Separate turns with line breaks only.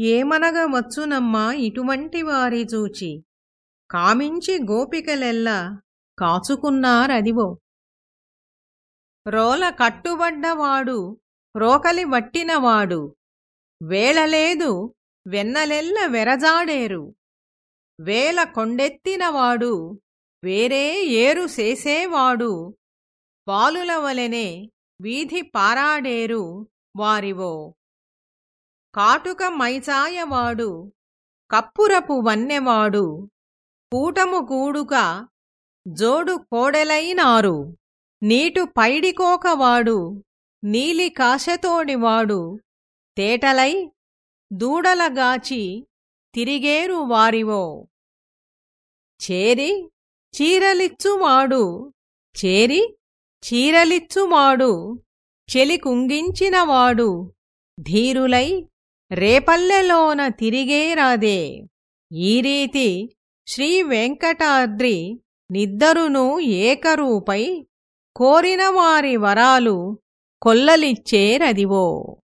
ఏమనగ వచ్చునమ్మా ఇటువంటి వారి చూచి. కామించి గోపికలెల్లా కాచుకున్నారదివో. రోల కట్టుబడ్డవాడు రోకలి వట్టినవాడు వేళలేదు వెన్నలెల్ల వెరజాడేరు. వేల కొండెత్తినవాడు వేరే ఏరు చేసేవాడు పాలుల వలెనే వీధి పారాడేరు వారివో. కాటుక మైచాయవాడు కప్పురపు వన్నెవాడు కూటము కూడుక జోడు కోడెలైనారు నీటు పైడికోకవాడు నీలి కాశతోడివాడు తేటలై దూడలగాచి తిరిగేరు వారివో. చేరి చీరలిచ్చువాడు చేరి చీరలిచ్చువాడు చెలి కుంగించినవాడు ధీరులై రేపల్లెలోన తిరిగే రాదే. ఈ రీతి శ్రీ వెంకటాద్రి నిద్దరును ఏకరూపై కోరిన వారి వరాలు కొల్లలిచ్చేరదివో.